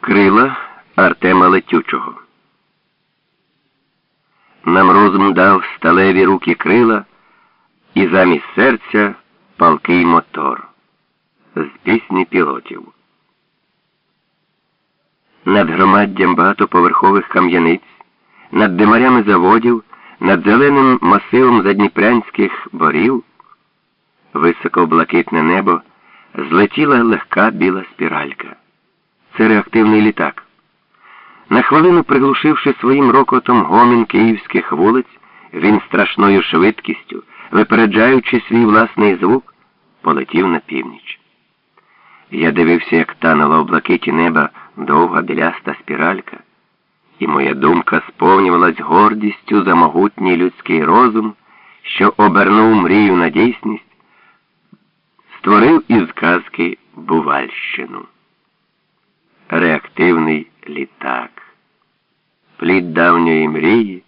Крила Артема Летючого. Нам розум дав сталеві руки крила і замість серця палкий мотор з пісні пілотів. Над громаддям багатоповерхових кам'яниць, над димарями заводів, над зеленим масивом задніпрянських борів, високо блакитне небо, злетіла легка біла спіралька. Це реактивний літак. На хвилину приглушивши своїм рокотом гомін київських вулиць, він страшною швидкістю, випереджаючи свій власний звук, полетів на північ. Я дивився, як танула в блакиті неба довга біляста спіралька, і моя думка сповнювалась гордістю за могутній людський розум, що обернув мрію на дійсність, створив із казки Бувальщину реактивний літак. Плід давньої мрії,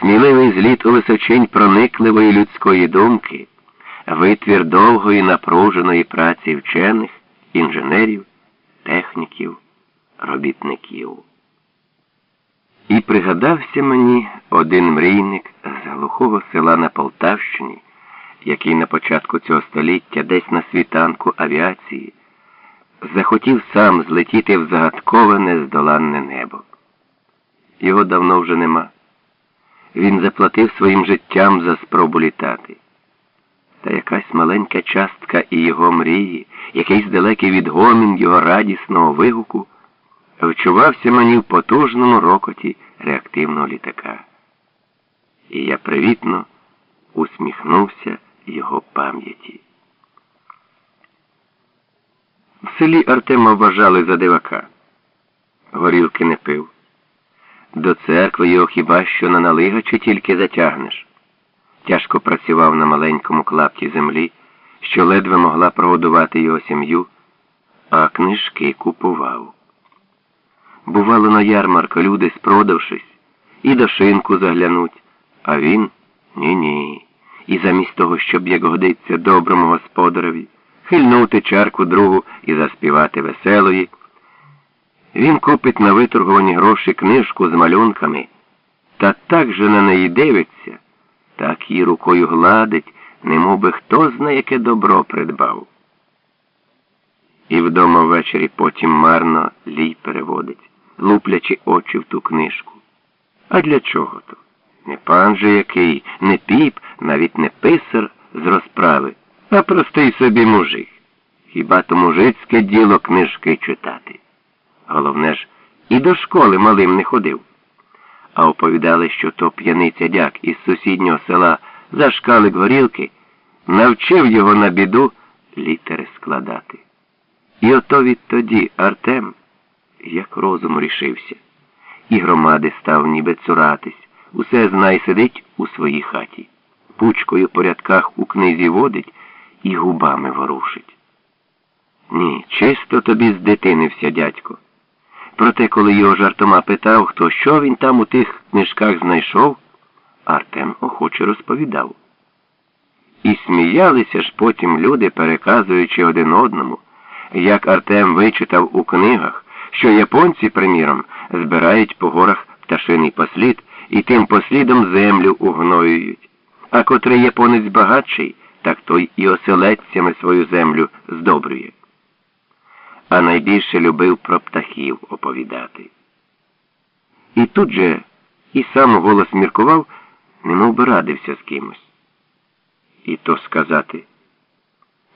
сміливий зліт у височень проникливої людської думки, витвір довгої напруженої праці вчених, інженерів, техніків, робітників. І пригадався мені один мрійник з глухого села на Полтавщині, який на початку цього століття десь на світанку авіації захотів сам злетіти в загадкове нездоланне небо. Його давно вже нема. Він заплатив своїм життям за спробу літати. Та якась маленька частка і його мрії, якийсь далекий відгомін його радісного вигуку, вчувався мені в потужному рокоті реактивного літака. І я привітно усміхнувся його пам'яті. В селі Артема вважали за дивака. Горілки не пив. До церкви його хіба що на налигачі тільки затягнеш. Тяжко працював на маленькому клапті землі, що ледве могла прогодувати його сім'ю, а книжки купував. Бувало, на ярмарку люди, спродавшись, і до шинку заглянуть, а він ні-ні. І замість того, щоб, як годиться доброму господареві, хильнути чарку другу і заспівати веселої. Він купить на виторговані гроші книжку з малюнками, та так же на неї дивиться, так її рукою гладить, немов би хто знає, яке добро придбав. І вдома ввечері потім марно лій переводить, луплячи очі в ту книжку. А для чого то? Не пан же який, не піп, навіть не писар з розправи а простий собі мужик. Хіба то мужицьке діло книжки читати? Головне ж, і до школи малим не ходив. А оповідали, що то п'яниця дяк із сусіднього села зашкалик горілки, навчив його на біду літери складати. І ото відтоді Артем, як розум рішився, і громади став ніби цуратись, усе знай сидить у своїй хаті, пучкою по рядках у книзі водить і губами ворушить. Ні, чисто тобі з дитини вся, дядько. Проте, коли його жартома питав, хто що він там у тих книжках знайшов, Артем охоче розповідав. І сміялися ж потім люди, переказуючи один одному, як Артем вичитав у книгах, що японці, приміром, збирають по горах пташиний послід і тим послідом землю угноюють, а котрий японець багатший так той і оселедцями свою землю здобрює. А найбільше любив про птахів оповідати. І тут же і сам голос міркував, немов би радився з кимось. І то сказати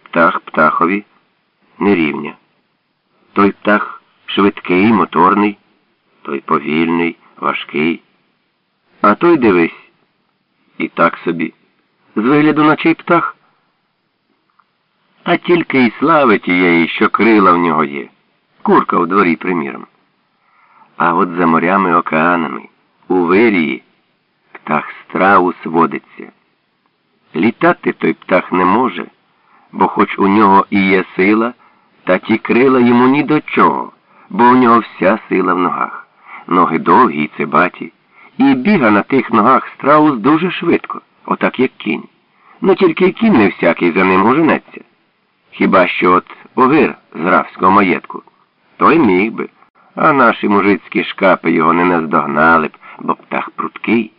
птах птахові не рівня. Той птах швидкий, моторний, той повільний, важкий. А той дивись, і так собі. З вигляду наче й птах а тільки й слави тієї, що крила в нього є. Курка в дворі, приміром. А от за морями океанами, у вирії, птах страус водиться. Літати той птах не може, бо хоч у нього і є сила, та ті крила йому ні до чого, бо у нього вся сила в ногах. Ноги довгі й цибаті. І біга на тих ногах страус дуже швидко, отак як кінь. Ну тільки кінь не всякий за ним оженеться. Хіба що от огир з графського маєтку. Той міг би. А наші мужицькі шкапи його не наздогнали б, бо птах пруткий,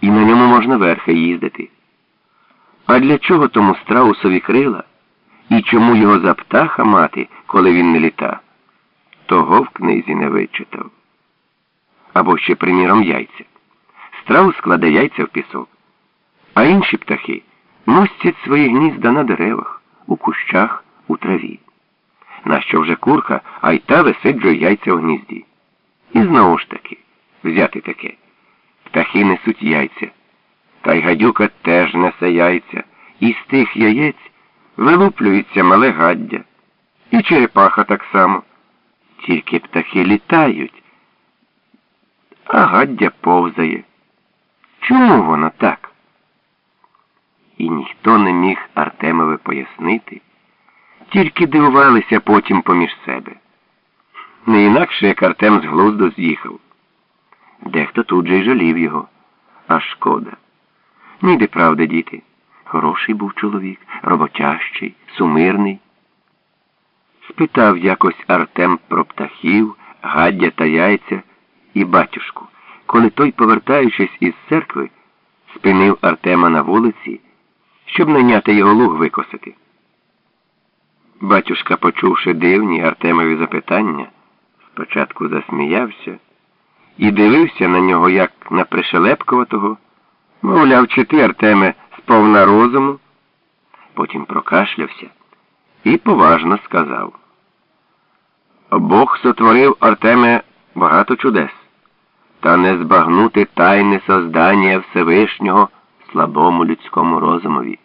і на ньому можна верхи їздити. А для чого тому страусові крила? І чому його за птаха мати, коли він не літа? Того в книзі не вичитав. Або ще, приміром, яйця. Страус складе яйця в пісок, а інші птахи мостять свої гнізда на деревах, у кущах, у траві. Нащо вже курка, а й та висиджує яйця в гнізді. І знову ж таки, взяти таке. Птахи несуть яйця. Та й гадюка теж несе яйця. І з тих яєць вилуплюється мале гаддя. І черепаха так само. Тільки птахи літають, а гаддя повзає. Чому воно так? І ніхто не міг Артемові пояснити, тільки дивувалися потім поміж себе. Не інакше, як Артем з глузду з'їхав. Дехто тут же й жалів його, а шкода. Ніде правда, діти. Хороший був чоловік, роботящий, сумирний. Спитав якось Артем про птахів, гаддя та яйця і батюшку, коли той, повертаючись із церкви, спинив Артема на вулиці, щоб наняти його луг викосити. Батюшка, почувши дивні Артемові запитання, спочатку засміявся і дивився на нього, як на пришелепковатого, мовляв, чи ти, Артеме, сповна розуму, потім прокашлявся і поважно сказав. Бог сотворив Артеме багато чудес, та не збагнути тайне создання Всевишнього слабому людському розумові.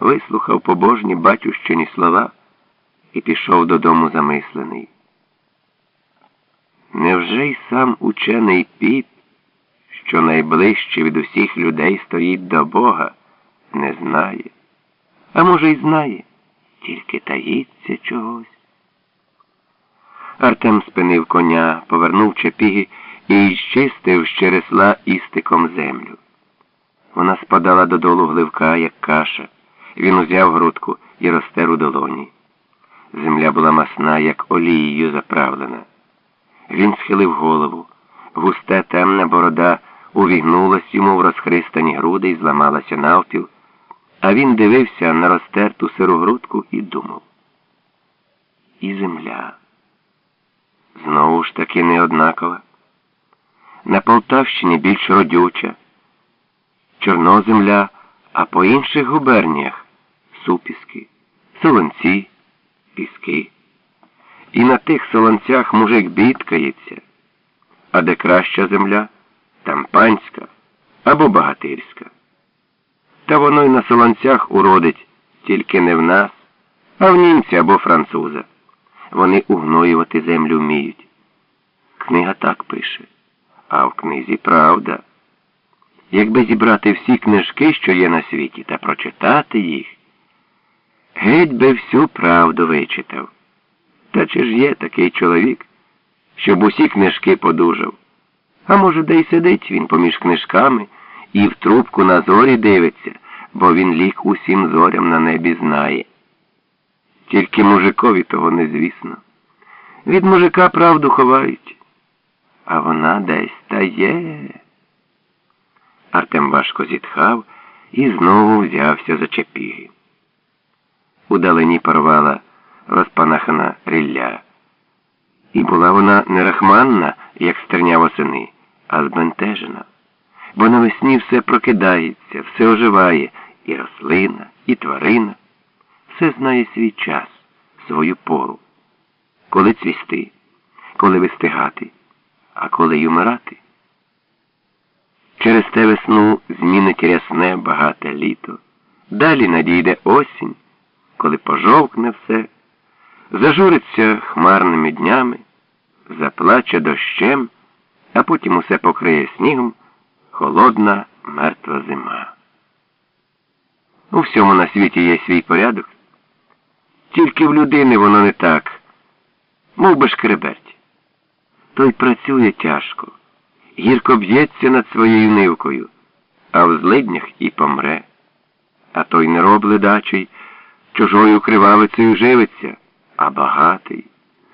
Вислухав побожні батющині слова і пішов додому замислений. Невже й сам учений піп, що найближче від усіх людей стоїть до Бога, не знає? А може, й знає, тільки таїться чогось. Артем спинив коня, повернув чепіги і щистив з чересла істиком землю. Вона спадала додолу гливка, як каша. Він узяв грудку і розтер у долоні. Земля була масна, як олією заправлена. Він схилив голову. Густе темна борода увігнулась йому в розхристані груди і зламалася навпіл, а він дивився на розтерту сиру грудку і думав. І земля. Знову ж таки неоднакова. На Полтавщині більш родюча, чорноземля, а по інших губерніях супіски, солонці, піски. І на тих солонцях мужик бідкається, а де краща земля, там панська або багатирська. Та воно й на солонцях уродить, тільки не в нас, а в німця або француза. Вони угноювати землю вміють. Книга так пише, а в книзі правда. Якби зібрати всі книжки, що є на світі, та прочитати їх, геть би всю правду вичитав. Та чи ж є такий чоловік, щоб усі книжки подужав? А може, де й сидить він поміж книжками і в трубку на зорі дивиться, бо він лік усім зорям на небі знає. Тільки мужикові того не звісно. Від мужика правду ховають, а вона десь та. Артем важко зітхав і знову взявся за чепіги. Удалені порвала розпанахана рілля. І була вона не рахманна, як стерня восени, а збентежена. Бо навесні все прокидається, все оживає, і рослина, і тварина все знає свій час, свою пору, коли цвісти, коли вистигати, а коли й умирати. Через те весну змінить рясне багате літо. Далі надійде осінь, коли пожовкне все, зажуриться хмарними днями, заплаче дощем, а потім усе покриє снігом холодна мертва зима. У всьому на світі є свій порядок. Тільки в людини воно не так, мов би шкреберть. Той працює тяжко, гірко б'ється над своєю нивкою, а в злиднях і помре. А той не роб ледачий, чужою кривавицею живиться, а багатий,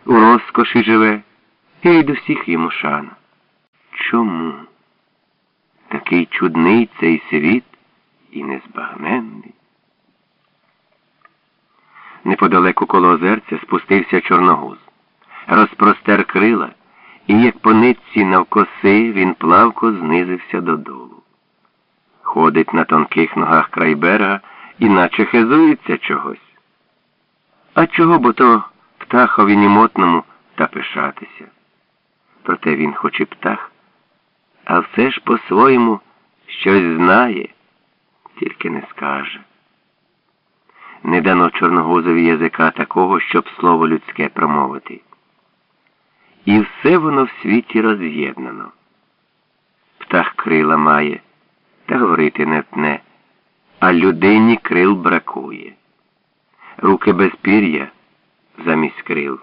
у розкоші живе. і від усіх йому шана. Чому? Такий чудний цей світ і незбагненний. Неподалеку коло озерця спустився чорногуз, розпростер крила, і, як по нитці навкоси, він плавко знизився додолу. Ходить на тонких ногах край берега, іначе хизується чогось. А чого бо то птахові німотному та пишатися? Проте він хоч і птах, а все ж по-своєму щось знає, тільки не скаже. Не дано чорногозові язика такого, щоб слово людське промовити. І все воно в світі роз'єднано. Птах крила має, та говорити не тне, а людині крил бракує. Руки без пір'я замість крил.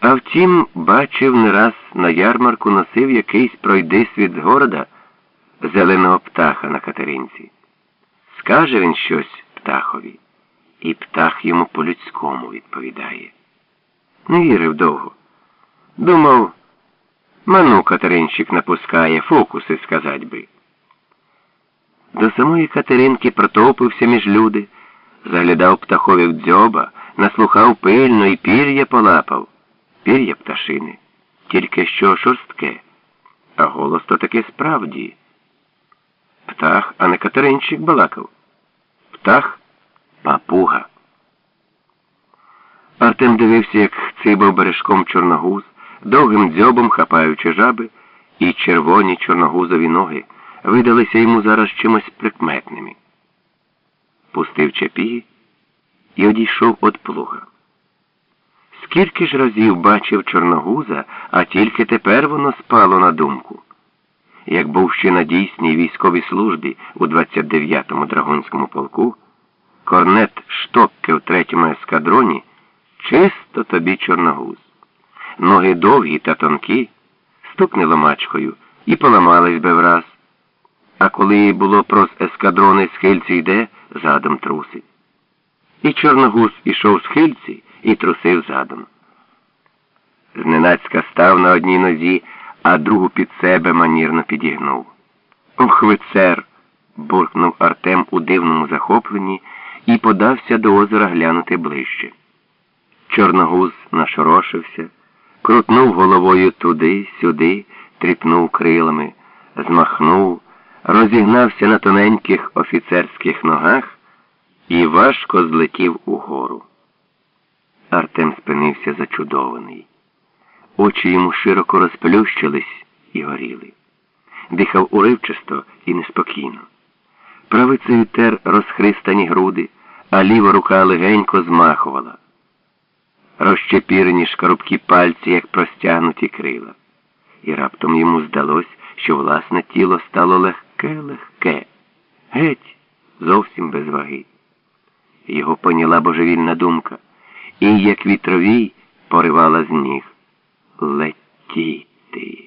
А втім, бачив не раз на ярмарку носив якийсь пройдисвіт з города зеленого птаха на катеринці. Скаже він щось птахові, і птах йому по-людському відповідає. Не вірив довго. Думав, ману Катеринчик напускає, фокуси сказать би. До самої Катеринки протопився між люди, заглядав птахові в дзьоба, наслухав пильно і пір'я полапав. Пір'я пташини, тільки що шорстке, а голос то таки справді. Птах, а не Катеринчик балакав. Птах папуга. Артем дивився, як цибав бережком чорногуз, довгим дзьобом хапаючи жаби, і червоні чорногузові ноги видалися йому зараз чимось прикметними. Пустив чепі і одійшов від плуга. Скільки ж разів бачив чорногуза, а тільки тепер воно спало на думку. Як був ще на дійсній військовій службі у 29-му драгунському полку, корнет Штокке в третьому ескадроні чисто тобі чорногуз. Ноги довгі та тонкі, стукне ломачкою і поламались би враз. А коли було прос ескадрони схильці йде, задом трусить. І чорногуз ішов з хильці і трусив задом. Зненацька став на одній нозі, а другу під себе манірно підігнув. Ох, вицер! буркнув Артем у дивному захопленні і подався до озера глянути ближче. Чорногуз нашорошився, крутнув головою туди, сюди, тріпнув крилами, змахнув, розігнався на тоненьких офіцерських ногах і важко злетів угору. Артем спинився зачудований. Очі йому широко розплющились і горіли. Дихав уривчасто і неспокійно. Правицею тер розхристані груди, а ліва рука легенько змахувала. Розчепірені шкарубкі пальці, як простягнуті крила. І раптом йому здалось, що власне тіло стало легке-легке, геть, зовсім без ваги. Його поняла божевільна думка, і, як вітровій, поривала з ніг. Летіти.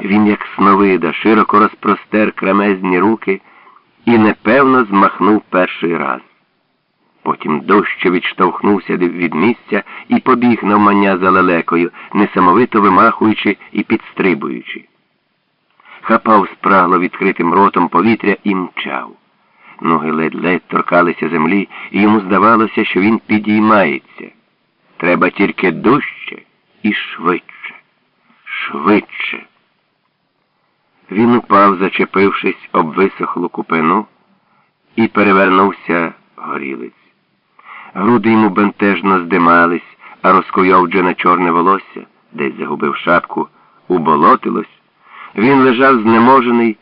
Він, як сновида, широко розпростер кремезні руки і непевно змахнув перший раз. Потім дужче відштовхнувся від місця і побіг навмання за лелекою, несамовито вимахуючи і підстрибуючи. Хапав спрагло відкритим ротом повітря і мчав. Ноги ледь-ледь торкалися землі, і йому здавалося, що він підіймається. Треба тільки дужче і швидше, швидше. Він упав, зачепившись об висохлу купину, і перевернувся горілиць. Груди йому бентежно здимались, а розкуйовджене чорне волосся, десь загубив шапку, уболотилось. Він лежав знеможений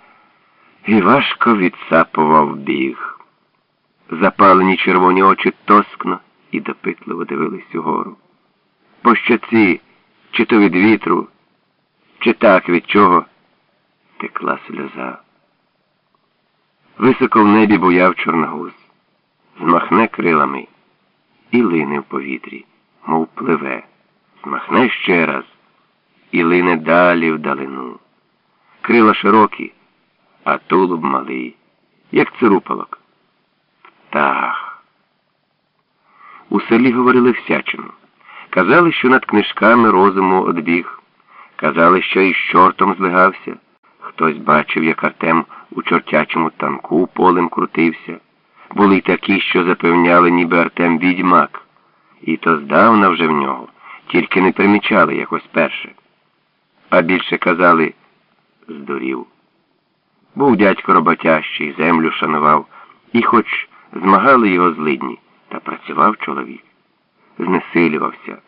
і важко відсапував біг. Запалені червоні очі тоскно і допитливо дивились угору. По щоці, чи то від вітру, чи так від чого, текла сльоза. Високо в небі буяв чорногуз, змахне крилами і лине в повітрі, мов пливе, змахне ще раз і лине далі вдалину. Крила широкі, а тулуб малий, як цирупалок. Птах. У селі говорили всячину. Казали, що над книжками розуму одбіг. Казали, що із чортом злигався. Хтось бачив, як Артем у чортячому танку полем крутився. Були й такі, що запевняли, ніби Артем відьмак. І то здавна вже в нього, тільки не примічали якось перше. А більше казали здурів. Був дядько роботящий, землю шанував, і хоч змагали його злидні, та працював чоловік, знесилювався,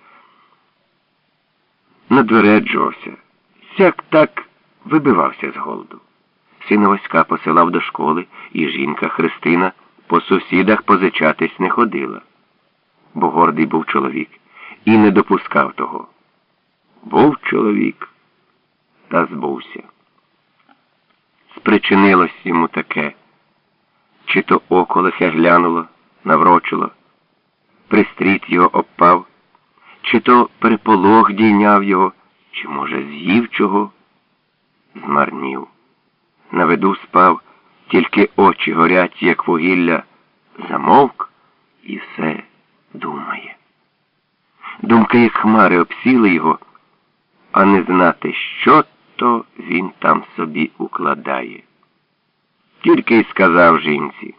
надвереджувався, сяк так вибивався з голоду. Сина Васька посилав до школи, і жінка Христина по сусідах позичатись не ходила, бо гордий був чоловік і не допускав того. Був чоловік та збувся. Спричинилось йому таке, чи то око лихе глянуло, наврочило, пристріт його обпав, чи то переполох дійняв його, чи, може, з'їв чого, змарнів. На виду спав, тільки очі горять, як вугілля, замовк і все думає. Думки, як хмари, обсіли його, а не знати, що то він там собі укладає. Тільки й сказав жінці,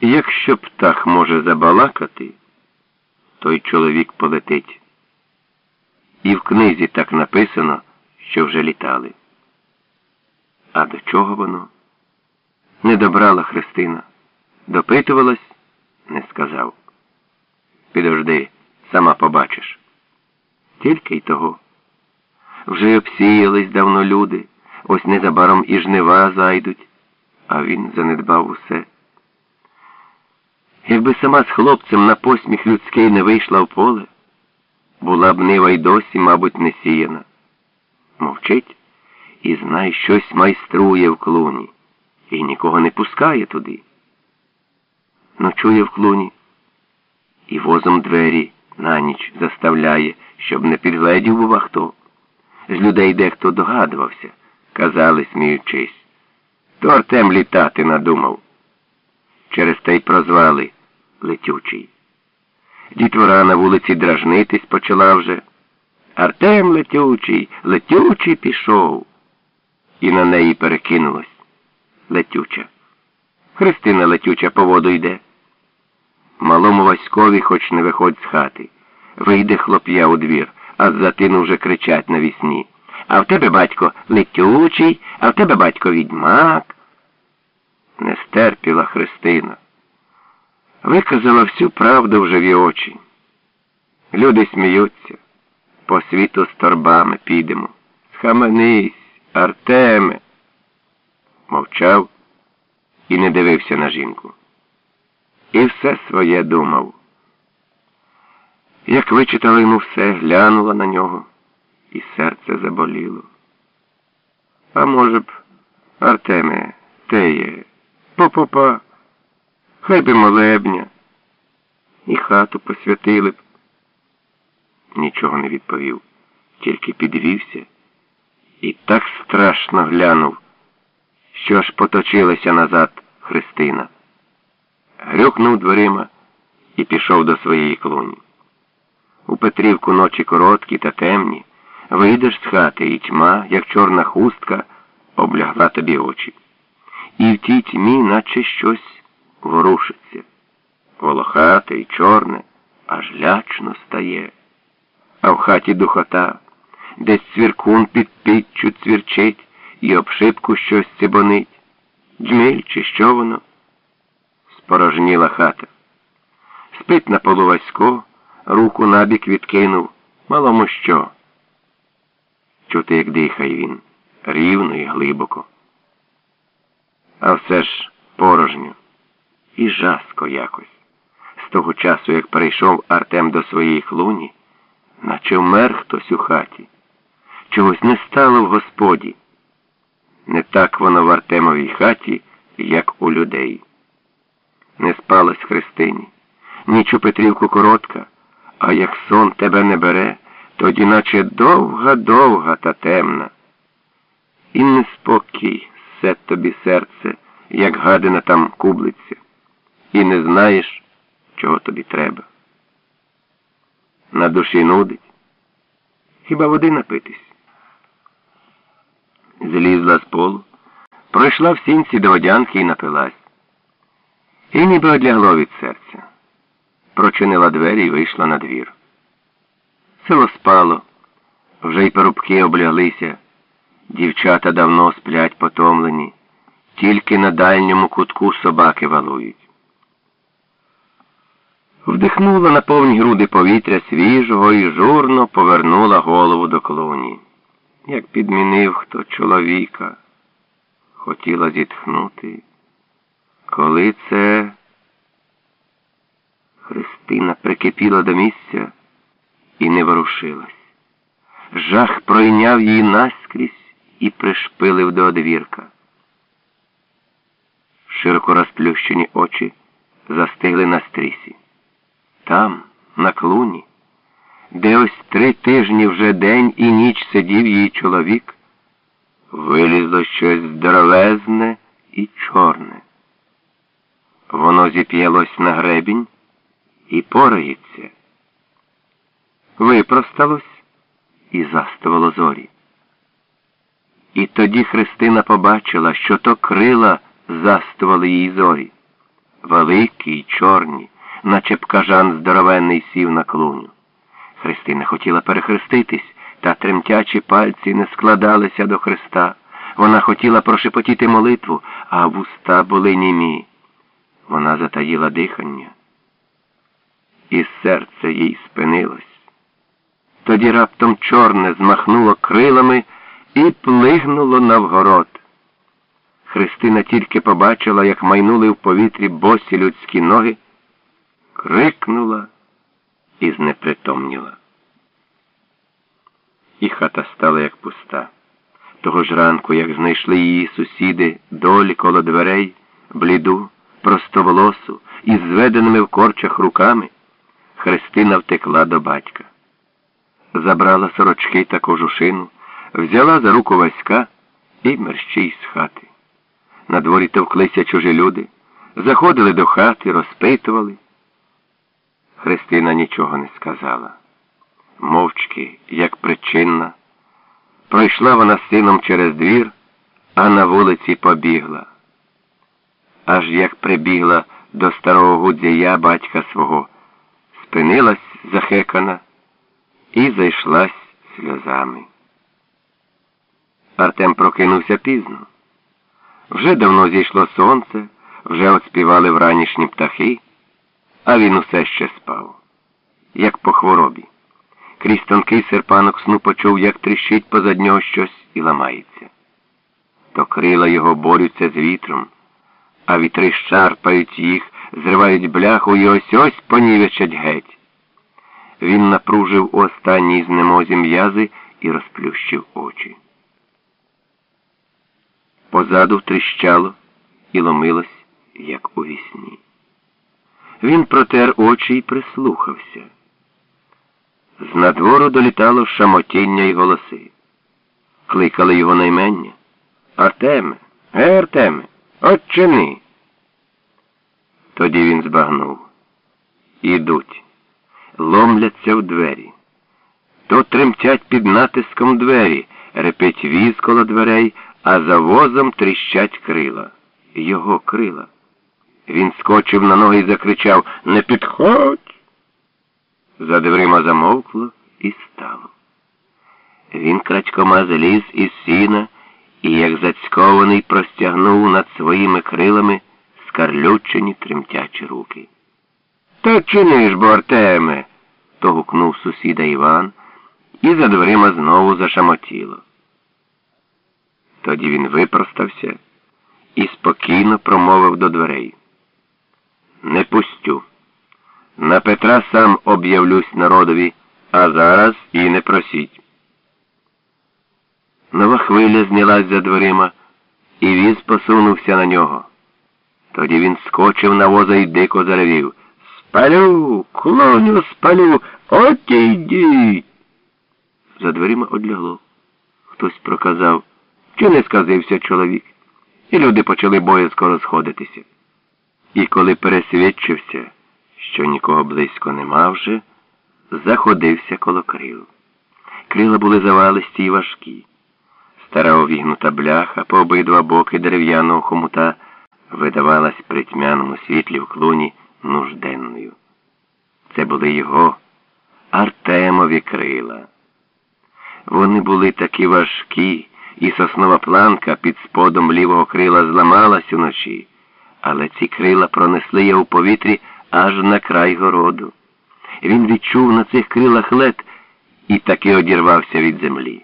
якщо птах може забалакати, той чоловік полетить. І в книзі так написано, що вже літали. А до чого воно? Не добрала Христина. Допитувалась, не сказав. Підожди, сама побачиш. Тільки й того. Вже обсіялись давно люди, ось незабаром і жнива зайдуть, а він занедбав усе. Якби сама з хлопцем на посміх людський не вийшла в поле, була б нива й досі, мабуть, не сіяна. Мовчить і знай, щось майструє в клуні, і нікого не пускає туди. Ночує в клуні і возом двері на ніч заставляє, щоб не підгледів бува хто. З людей дехто догадувався, казали, сміючись. То Артем літати надумав. Через те й прозвали летючий. Дітвора на вулиці дражнитись почала вже. Артем летючий, летючий пішов. І на неї перекинулось. Летюча. Христина летюча по воду йде. Малому Васькові хоч не виходь з хати. Вийде хлоп'я у двір а з тину вже кричать навісні. А в тебе батько летючий, а в тебе батько відьмак. Не стерпіла Христина. Виказала всю правду в живі очі. Люди сміються, по світу з торбами підемо. Схаменись, Артеме. Мовчав і не дивився на жінку. І все своє думав. Як вичитала йому все, глянула на нього, і серце заболіло. А може б, Артеме, теє, попопа, хай би молебня, і хату посвятили б. Нічого не відповів, тільки підвівся і так страшно глянув, що аж поточилася назад Христина. Грюкнув дверима і пішов до своєї клуні. У Петрівку ночі короткі та темні, вийдеш з хати, і тьма, як чорна хустка, облягла тобі очі. І в тій тьмі наче щось ворушиться. Волохате і чорне, аж лячно стає. А в хаті духота, десь цвіркун під піччю цвірчить і обшипку щось цибонить. Джміль, чи що воно? Спорожніла хата. Спить на полу Васько, руку набік відкинув. Малому що? Чути, як дихає він, рівно і глибоко. А все ж порожньо і жаско якось. З того часу, як перейшов Артем до своєї клуні, наче вмер хтось у хаті. Чогось не стало в господі. Не так воно в Артемовій хаті, як у людей. Не спалось Христині, ніч у Петрівку коротка. А як сон тебе не бере, тоді наче довга-довга та темна. І неспокій все тобі серце, як гадина там кублиться, і не знаєш, чого тобі треба. На душі нудить. Хіба води напитись? Злізла з полу, пройшла в сінці до водянки і напилась. І ніби одлягло від серця. Прочинила двері і вийшла на двір. Село спало, вже й порубки обляглися. Дівчата давно сплять потомлені, тільки на дальньому кутку собаки валують. Вдихнула на повні груди повітря свіжого і журно повернула голову до клуні. Як підмінив хто чоловіка, хотіла зітхнути. Коли це Христина прикипіла до місця і не ворушилась. Жах пройняв її наскрізь і пришпилив до одвірка. Широко розплющені очі застигли на стрісі. Там, на клуні, де ось три тижні вже день і ніч сидів її чоловік, вилізло щось здоровезне і чорне. Воно зіп'ялось на гребінь і порається. Випросталось і заставило зорі. І тоді Христина побачила, що то крила заставили їй зорі. Великі й чорні, наче б кажан здоровенний сів на клуню. Христина хотіла перехреститись, та тремтячі пальці не складалися до Христа. Вона хотіла прошепотіти молитву, а вуста були німі. Вона затаїла дихання, і серце їй спинилось. Тоді раптом чорне змахнуло крилами і плигнуло навгород. Христина тільки побачила, як майнули в повітрі босі людські ноги, крикнула і знепритомніла. І хата стала як пуста. Того ж ранку, як знайшли її сусіди долі коло дверей, бліду, простоволосу і зведеними в корчах руками, Христина втекла до батька. Забрала сорочки та кожушину, взяла за руку Васька і мерщій з хати. На дворі товклися чужі люди, заходили до хати, розпитували. Христина нічого не сказала. Мовчки, як причинна, пройшла вона з сином через двір, а на вулиці побігла. Аж як прибігла до старого гудзія батька свого, спинилась захекана і зайшлась сльозами. Артем прокинувся пізно. Вже давно зійшло сонце, вже отспівали вранішні птахи, а він усе ще спав, як по хворобі. Крізь тонкий серпанок сну почув, як тріщить позад нього щось і ламається. То крила його борються з вітром, а вітри щарпають їх, зривають бляху і ось ось понівечать геть. Він напружив у останній знемозі м'язи і розплющив очі. Позаду тріщало і ломилось, як у вісні. Він протер очі і прислухався. З надвору долітало шамотіння й голоси. Кликали його наймення. Артеме, е, Артеме, отчини. Тоді він збагнув. Ідуть, ломляться в двері. То тремтять під натиском двері, репить віз коло дверей а за возом тріщать крила. Його крила. Він скочив на ноги і закричав Не підходь. За дверима замовкло і стало. Він крадькома заліз із сіна і, як зацькований, простягнув над своїми крилами скарлючені тремтячі руки. Та чини ж, бо, Артеме, то гукнув сусіда Іван, і за дверима знову зашамотіло. Тоді він випростався і спокійно промовив до дверей. Не пустю. На Петра сам об'явлюсь народові, а зараз і не просіть. Нова хвиля знялась за дверима, і віз посунувся на нього. Тоді він скочив на воза і дико заревів. Спалю, клоню, спалю, от йдіть. За дверима одлягло. Хтось проказав. Чи не сказився чоловік, і люди почали боязко розходитися. І коли пересвідчився, що нікого близько нема вже, заходився коло крил. Крила були завалисті й важкі. Стара овігнута бляха по обидва боки дерев'яного хомута видавалась при тьмяному світлі в клуні нужденною. Це були його Артемові крила. Вони були такі важкі, і соснова планка під сподом лівого крила зламалась уночі, але ці крила пронесли його у повітрі аж на край городу. Він відчув на цих крилах лед і таки одірвався від землі.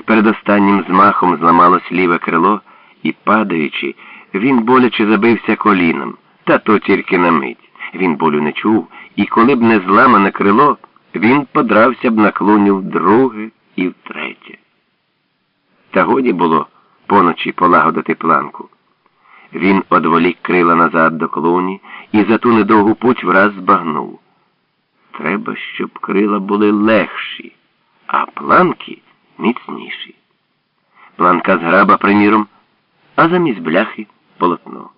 З передостаннім змахом зламалось ліве крило, і, падаючи, він боляче забився коліном, та то тільки на мить. Він болю не чув, і коли б не зламане крило, він подрався б на клуню вдруге і втретє. Та годі було поночі полагодити планку. Він одволік крила назад до клуні і за ту недовгу путь враз збагнув. Треба, щоб крила були легші, а планки міцніші. Планка з граба, приміром, а замість бляхи полотно.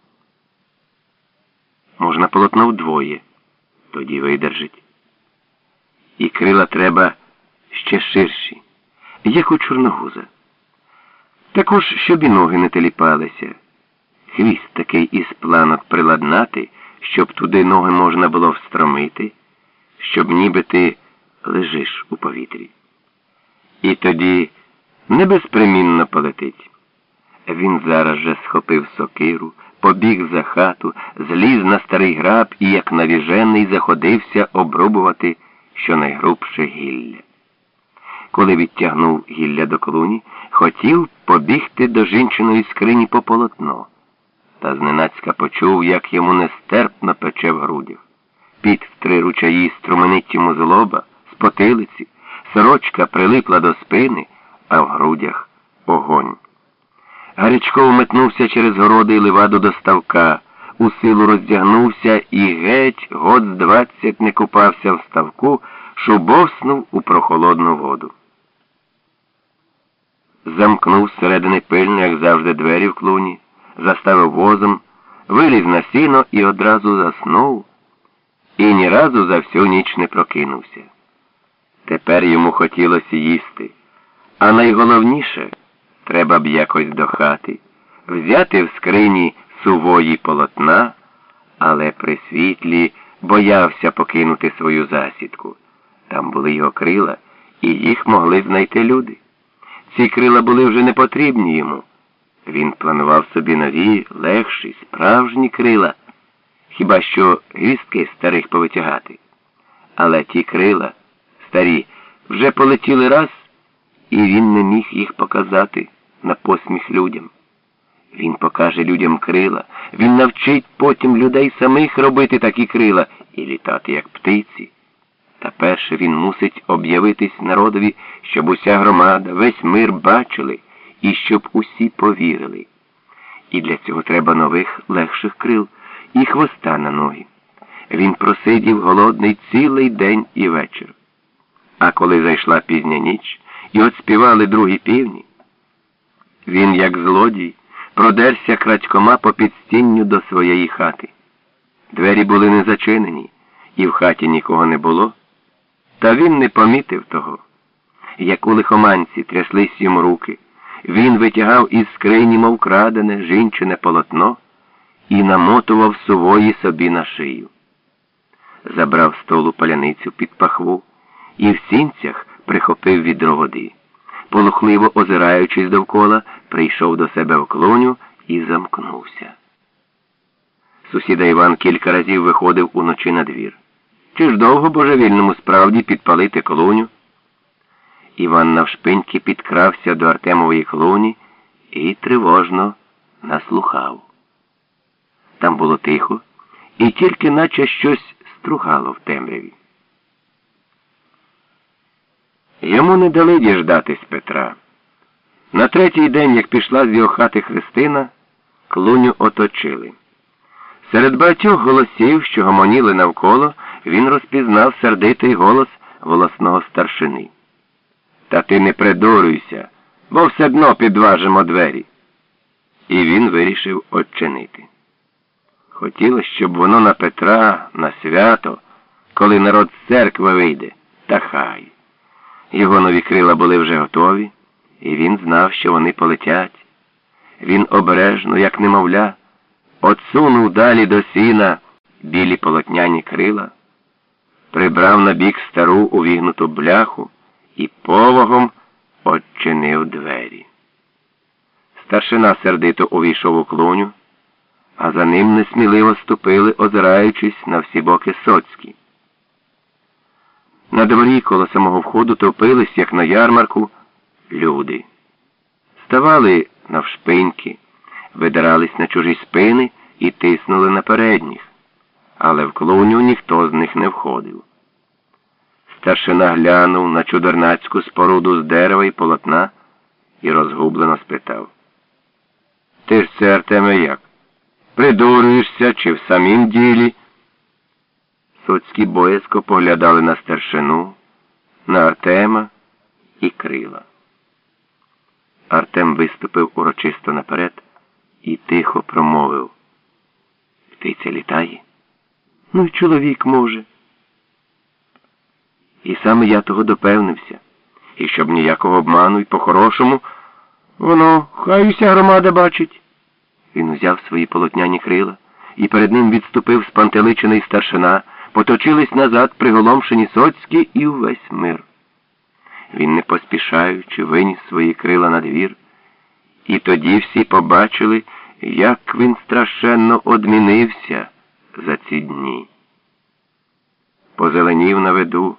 Можна полотно вдвоє, тоді видержить. І крила треба ще ширші, як у чорногуза. Також, щоб і ноги не теліпалися. Хвіст такий із планок приладнати, щоб туди ноги можна було встромити, щоб ніби ти лежиш у повітрі. І тоді небезпримінно полетить. Він зараз же схопив сокиру, побіг за хату, зліз на старий граб і, як навіжений, заходився обрубувати щонайгрубше гілля. Коли відтягнув гілля до клуні, хотів побігти до жінчиної скрині по полотно, та зненацька почув, як йому нестерпно пече в грудях. Під в три ручаї струменить йому з лоба, з потилиці, сорочка прилипла до спини, а в грудях огонь. Гарячко метнувся через городи і ливаду до ставка, у силу роздягнувся і геть год з двадцять не купався в ставку, шубовснув у прохолодну воду. Замкнув зсередини пильно, як завжди, двері в клуні, заставив возом, виліз на сіно і одразу заснув, і ні разу за всю ніч не прокинувся. Тепер йому хотілося їсти, а найголовніше треба б якось до хати, взяти в скрині сувої полотна, але при світлі боявся покинути свою засідку. Там були його крила, і їх могли знайти люди. Ці крила були вже не потрібні йому. Він планував собі нові, легші, справжні крила, хіба що гвістки старих повитягати. Але ті крила, старі, вже полетіли раз, і він не міг їх показати на посміх людям. Він покаже людям крила, він навчить потім людей самих робити такі крила і літати, як птиці. Та перше він мусить об'явитись народові, щоб уся громада, весь мир бачили і щоб усі повірили. І для цього треба нових легших крил і хвоста на ноги. Він просидів голодний цілий день і вечір. А коли зайшла пізня ніч і от співали другі півні, він, як злодій, продерся крадькома по підстінню до своєї хати. Двері були не зачинені, і в хаті нікого не було. Та він не помітив того. Як у лихоманці тряслись йому руки, він витягав із скрині, мов крадене, жінчине полотно і намотував сувої собі на шию. Забрав столу паляницю під пахву і в сінцях прихопив відро води. Полухливо озираючись довкола, прийшов до себе в клоню і замкнувся. Сусіда Іван кілька разів виходив уночі на двір. Чи ж довго божевільному справді підпалити клуню? Іван навшпиньки підкрався до Артемової клуні і тривожно наслухав. Там було тихо, і тільки наче щось стругало в темряві. Йому не дали діждатись Петра. На третій день, як пішла з його хати Христина, клуню оточили. Серед багатьох голосів, що гомоніли навколо, він розпізнав сердитий голос волосного старшини. Та ти не придурюйся, бо все одно підважимо двері. І він вирішив odчинити. Хотілося, щоб воно на Петра, на свято. коли народ з церкви вийде, та хай. Його нові крила були вже готові, і він знав, що вони полетять. Він обережно, як немовля, отсунув далі до сіна білі полотняні крила, прибрав на бік стару увігнуту бляху і повагом odчинив двері. Старшина сердито увійшов у клуню, а за ним несміливо ступили, озираючись на всі боки соцькі. На дворі коло самого входу топились, як на ярмарку, люди. Ставали навшпиньки, видирались на чужі спини і тиснули на передніх, але в клуню ніхто з них не входив. Старшина глянув на чудернацьку споруду з дерева і полотна і розгублено спитав. Ти ж це, Артеме, як? Придурюєшся чи в самім ділі? Соцькі боязко поглядали на старшину, на Артема і крила. Артем виступив урочисто наперед і тихо промовив. Птиця літає? Ну й чоловік може. І саме я того допевнився. І щоб ніякого обману і по-хорошому, воно хай уся громада бачить. Він узяв свої полотняні крила, і перед ним відступив спантеличений старшина, поточились назад приголомшені соцькі і увесь мир. Він, не поспішаючи, виніс свої крила на двір, і тоді всі побачили, як він страшенно одмінився за ці дні. Позеленів на виду,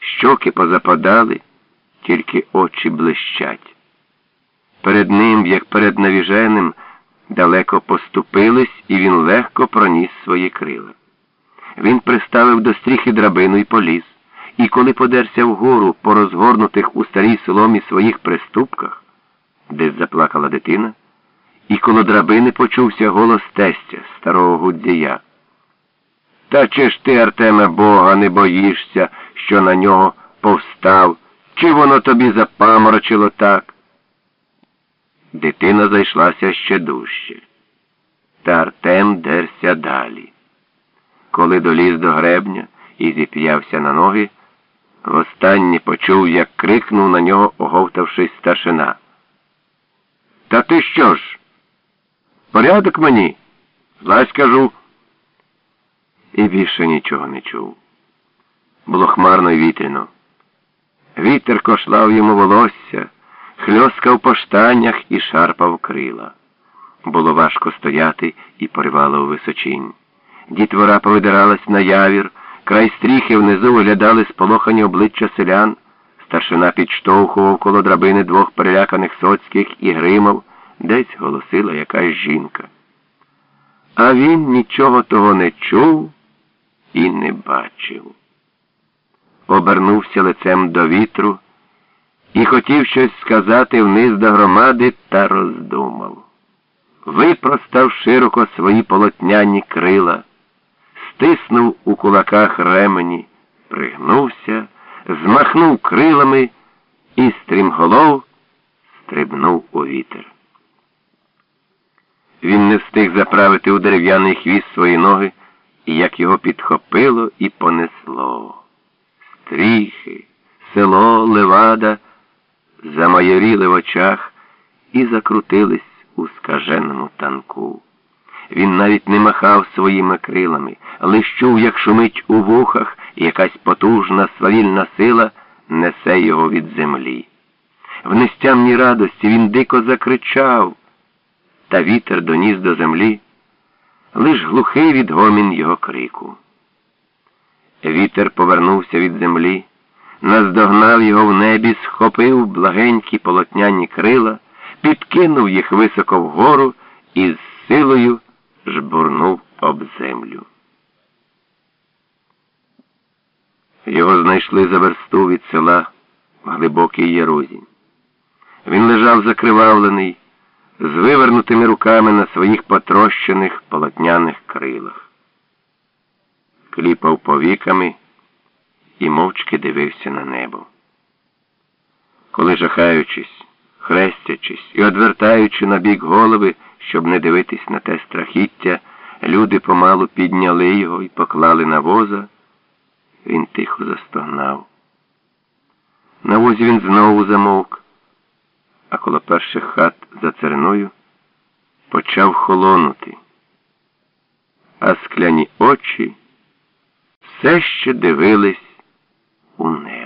щоки позападали, тільки очі блищать. Перед ним, як перед навіженим, далеко поступились, і він легко проніс свої крила. Він приставив до стріхи драбину і поліз, і коли подерся вгору по розгорнутих у старій соломі своїх приступках, десь заплакала дитина, і коло драбини почувся голос тестя, старого гудзія. Та чи ж ти, Артеме, Бога, не боїшся, що на нього повстав, чи воно тобі запаморочило так? Дитина зайшлася ще дужче. Та Артем дерся далі. Коли доліз до гребня і зіп'явся на ноги, востаннє почув, як крикнув на нього, оговтавшись старшина. Та ти що ж? Порядок мені? Злазь кажу. І більше нічого не чув. Було хмарно й вітряно. Вітер кошлав йому волосся хльоскав по штанях і шарпав крила. Було важко стояти і поривало у височинь. Дітвора повидиралась на явір, край стріхи внизу виглядали сполохані обличчя селян, старшина підштовхував коло драбини двох переляканих соцьких і гримав, десь голосила якась жінка. А він нічого того не чув і не бачив. Обернувся лицем до вітру і хотів щось сказати вниз до громади та роздумав. Випростав широко свої полотняні крила, стиснув у кулаках ремені, пригнувся, змахнув крилами і стрімголов стрибнув у вітер. Він не встиг заправити у дерев'яний хвіст свої ноги, як його підхопило і понесло. Стріхи, село, левада замайоріли в очах і закрутились у скаженому танку. Він навіть не махав своїми крилами, лиш чув, як шумить у вухах, і якась потужна свавільна сила несе його від землі. В нестямній радості він дико закричав, та вітер доніс до землі, лиш глухий відгомін його крику. Вітер повернувся від землі наздогнав його в небі, схопив благенькі полотняні крила, підкинув їх високо вгору і з силою жбурнув об землю. Його знайшли за версту від села в глибокій ярузі. Він лежав закривавлений, з вивернутими руками на своїх потрощених полотняних крилах. Кліпав повіками і мовчки дивився на небо. Коли, жахаючись, хрестячись і одвертаючи на бік голови, щоб не дивитись на те страхіття, люди помалу підняли його і поклали на воза, Він тихо застогнав. На возі він знову замовк, а коло перших хат за церною почав холонути, а скляні очі все ще дивились у небо.